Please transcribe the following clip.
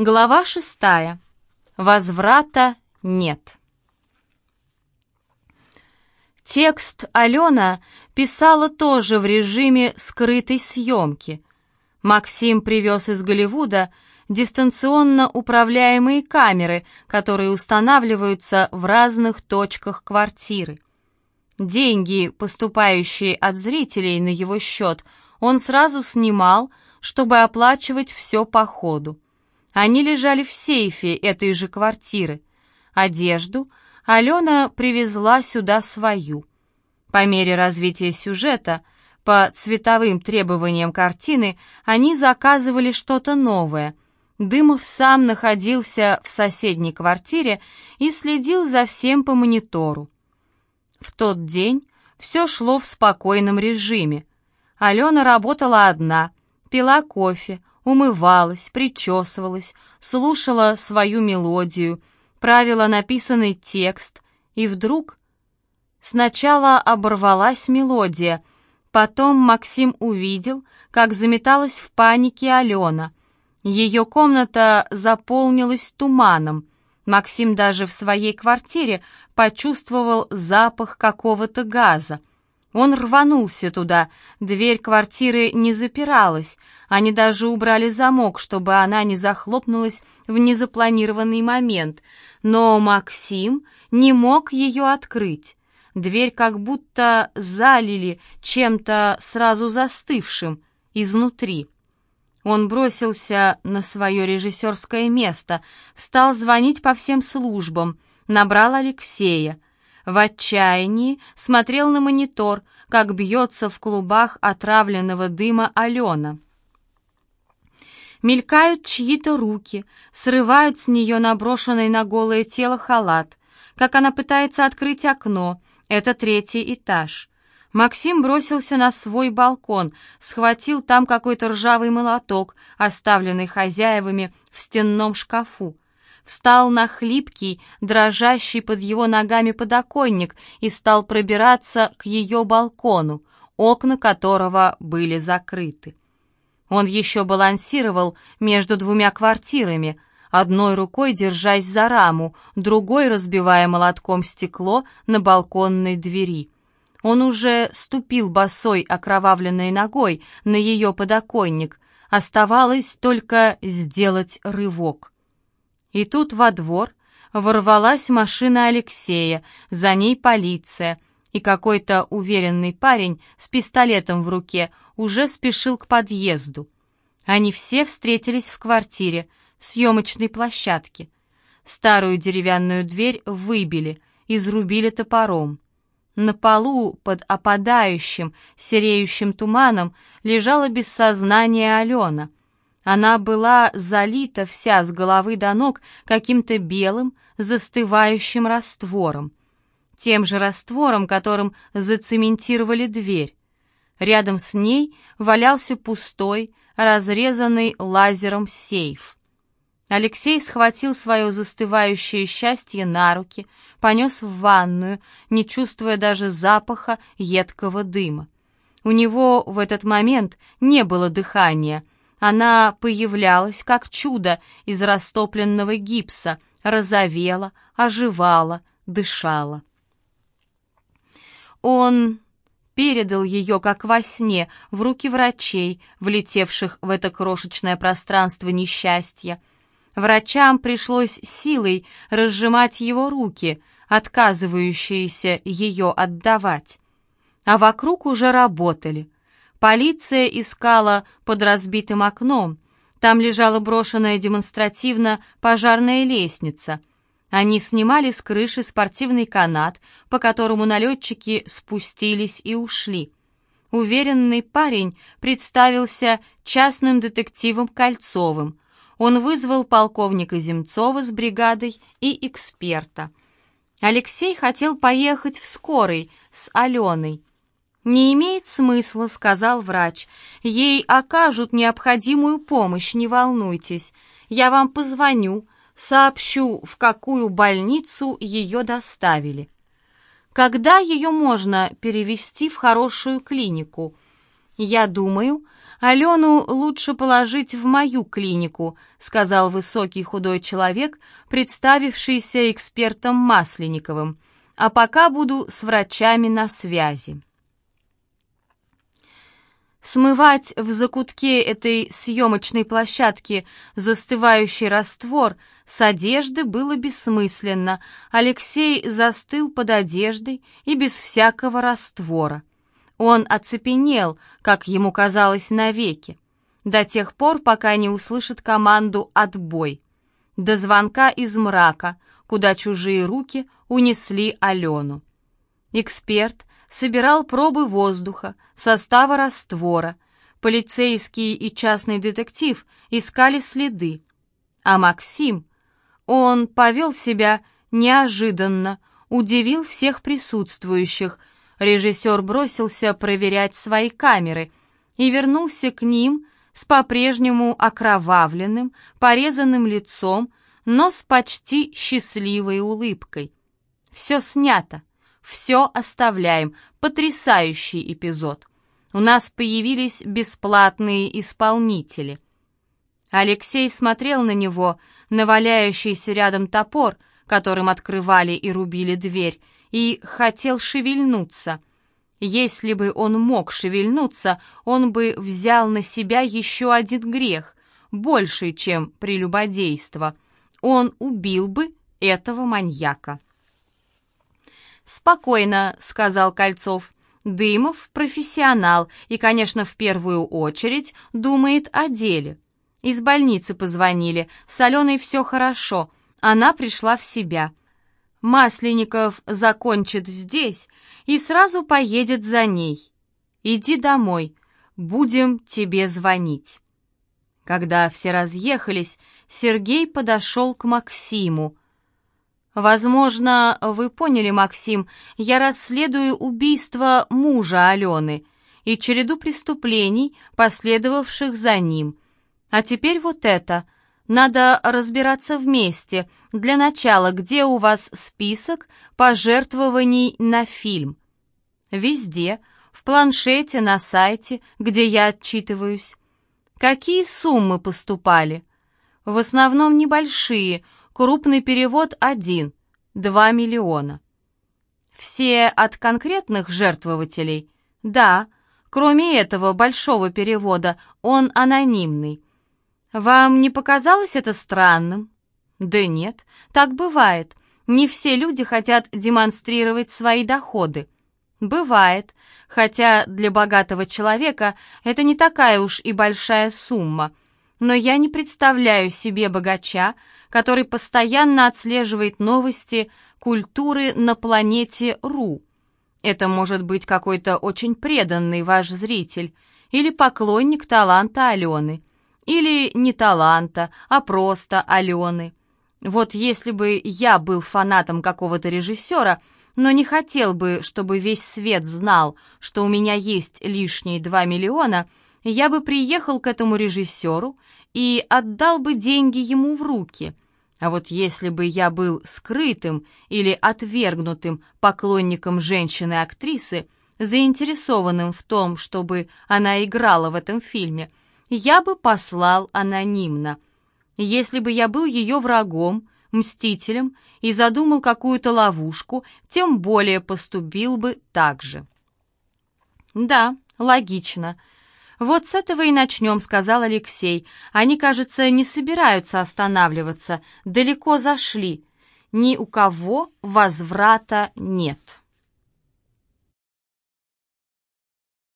Глава шестая. Возврата нет. Текст Алена писала тоже в режиме скрытой съемки. Максим привез из Голливуда дистанционно управляемые камеры, которые устанавливаются в разных точках квартиры. Деньги, поступающие от зрителей на его счет, он сразу снимал, чтобы оплачивать все по ходу. Они лежали в сейфе этой же квартиры. Одежду Алена привезла сюда свою. По мере развития сюжета, по цветовым требованиям картины, они заказывали что-то новое. Дымов сам находился в соседней квартире и следил за всем по монитору. В тот день все шло в спокойном режиме. Алена работала одна, пила кофе, умывалась, причесывалась, слушала свою мелодию, правила написанный текст, и вдруг сначала оборвалась мелодия, потом Максим увидел, как заметалась в панике Алена. Ее комната заполнилась туманом. Максим даже в своей квартире почувствовал запах какого-то газа. Он рванулся туда, дверь квартиры не запиралась, они даже убрали замок, чтобы она не захлопнулась в незапланированный момент, но Максим не мог ее открыть. Дверь как будто залили чем-то сразу застывшим изнутри. Он бросился на свое режиссерское место, стал звонить по всем службам, набрал Алексея — в отчаянии смотрел на монитор, как бьется в клубах отравленного дыма Алена. Мелькают чьи-то руки, срывают с нее наброшенный на голое тело халат, как она пытается открыть окно, это третий этаж. Максим бросился на свой балкон, схватил там какой-то ржавый молоток, оставленный хозяевами в стенном шкафу встал на хлипкий, дрожащий под его ногами подоконник и стал пробираться к ее балкону, окна которого были закрыты. Он еще балансировал между двумя квартирами, одной рукой держась за раму, другой разбивая молотком стекло на балконной двери. Он уже ступил босой окровавленной ногой на ее подоконник, оставалось только сделать рывок. И тут во двор ворвалась машина Алексея, за ней полиция, и какой-то уверенный парень с пистолетом в руке уже спешил к подъезду. Они все встретились в квартире, съемочной площадке. Старую деревянную дверь выбили, изрубили топором. На полу под опадающим, сереющим туманом лежала без сознания Алена — она была залита вся с головы до ног каким-то белым, застывающим раствором. Тем же раствором, которым зацементировали дверь. Рядом с ней валялся пустой, разрезанный лазером сейф. Алексей схватил свое застывающее счастье на руки, понес в ванную, не чувствуя даже запаха едкого дыма. У него в этот момент не было дыхания — она появлялась как чудо из растопленного гипса, розовела, оживала, дышала. Он передал ее, как во сне, в руки врачей, влетевших в это крошечное пространство несчастья. Врачам пришлось силой разжимать его руки, отказывающиеся ее отдавать. А вокруг уже работали — Полиция искала под разбитым окном. Там лежала брошенная демонстративно пожарная лестница. Они снимали с крыши спортивный канат, по которому налетчики спустились и ушли. Уверенный парень представился частным детективом Кольцовым. Он вызвал полковника Земцова с бригадой и эксперта. Алексей хотел поехать в скорой с Аленой, «Не имеет смысла», — сказал врач. «Ей окажут необходимую помощь, не волнуйтесь. Я вам позвоню, сообщу, в какую больницу ее доставили». «Когда ее можно перевести в хорошую клинику?» «Я думаю, «Алену лучше положить в мою клинику», сказал высокий худой человек, представившийся экспертом Масленниковым. «А пока буду с врачами на связи». Смывать в закутке этой съемочной площадки застывающий раствор с одежды было бессмысленно. Алексей застыл под одеждой и без всякого раствора. Он оцепенел, как ему казалось, навеки, до тех пор, пока не услышит команду «отбой», до звонка из мрака, куда чужие руки унесли Алену. Эксперт собирал пробы воздуха, состава раствора, полицейский и частный детектив искали следы, а Максим, он повел себя неожиданно, удивил всех присутствующих, режиссер бросился проверять свои камеры и вернулся к ним с по-прежнему окровавленным, порезанным лицом, но с почти счастливой улыбкой. Все снято, все оставляем, потрясающий эпизод. У нас появились бесплатные исполнители. Алексей смотрел на него, на валяющийся рядом топор, которым открывали и рубили дверь, и хотел шевельнуться. Если бы он мог шевельнуться, он бы взял на себя еще один грех, больший, чем прелюбодейство. Он убил бы этого маньяка. «Спокойно», — сказал Кольцов. «Дымов — профессионал и, конечно, в первую очередь думает о деле. Из больницы позвонили, с Аленой все хорошо, она пришла в себя. Масленников закончит здесь и сразу поедет за ней. Иди домой, будем тебе звонить». Когда все разъехались, Сергей подошел к Максиму. «Возможно, вы поняли, Максим, я расследую убийство мужа Алены и череду преступлений, последовавших за ним. А теперь вот это — надо разбираться вместе. Для начала, где у вас список пожертвований на фильм? Везде, в планшете, на сайте, где я отчитываюсь. Какие суммы поступали? В основном небольшие, крупный перевод один, 2 миллиона. Все от конкретных жертвователей? Да, кроме этого большого перевода, он анонимный. «Вам не показалось это странным?» «Да нет, так бывает. Не все люди хотят демонстрировать свои доходы». «Бывает, хотя для богатого человека это не такая уж и большая сумма. Но я не представляю себе богача, который постоянно отслеживает новости культуры на планете Ру. Это может быть какой-то очень преданный ваш зритель или поклонник таланта Алены. Или не таланта, а просто Алены. Вот если бы я был фанатом какого-то режиссера, но не хотел бы, чтобы весь свет знал, что у меня есть лишние два миллиона, я бы приехал к этому режиссеру и отдал бы деньги ему в руки. А вот если бы я был скрытым или отвергнутым поклонником женщины-актрисы, заинтересованным в том, чтобы она играла в этом фильме – я бы послал анонимно. Если бы я был ее врагом, мстителем и задумал какую-то ловушку, тем более поступил бы так же. «Да, логично. Вот с этого и начнем», — сказал Алексей. «Они, кажется, не собираются останавливаться, далеко зашли. Ни у кого возврата нет».